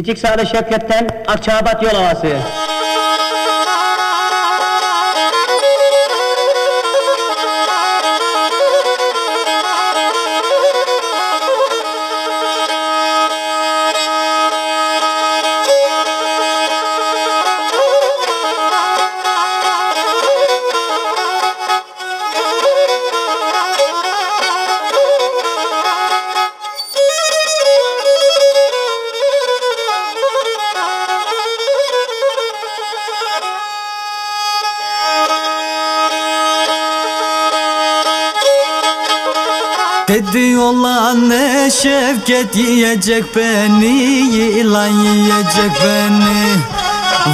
Küçük Sade Şevket'ten Akçaabat yol havası. Dedi olan ne şevket yiyecek beni Yılan yiyecek beni.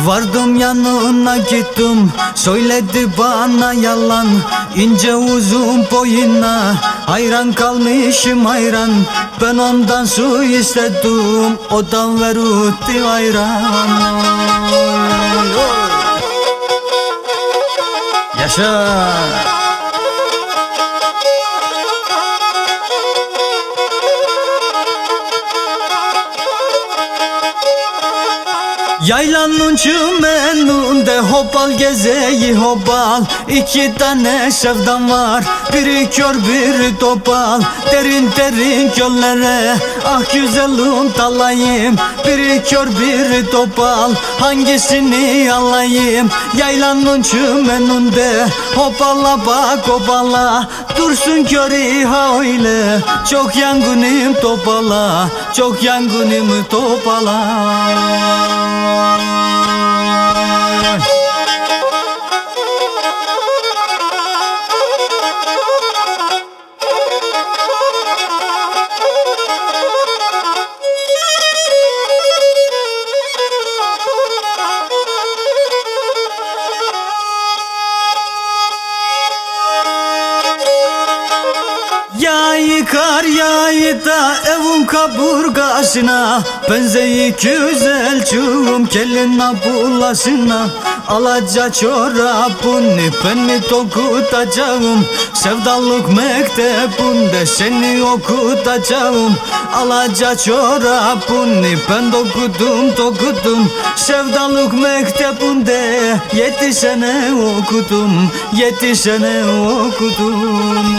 Vardım yanına gittim Söyledi bana yalan. İnce uzun boyuna Hayran kalmışım hayran. Ben ondan su istedim Odan verutti hayran. Yaşa Yaylanın çümeninde hopal gezeyi hopal İki tane sevdam var Biri kör biri topal. Derin derin göllere Ah güzelim talayım. Biri kör biri topal Hangisini alayım? Yaylanın çümeninde Hopala bak hopala Dursun körü ha öyle. Çok yangınım topala Çok yangınım topala Yağ kar yağ da evin kaburgasına. Benzeyi güzel çuğum kelin bulasına Alaca çorabını ben mi dokutacağım Sevdalık mektebinde seni okutacağım. Alaca çorabını ben dokudum dokudum. Sevdalık mektebinde yedi sene okudum Yedi sene okudum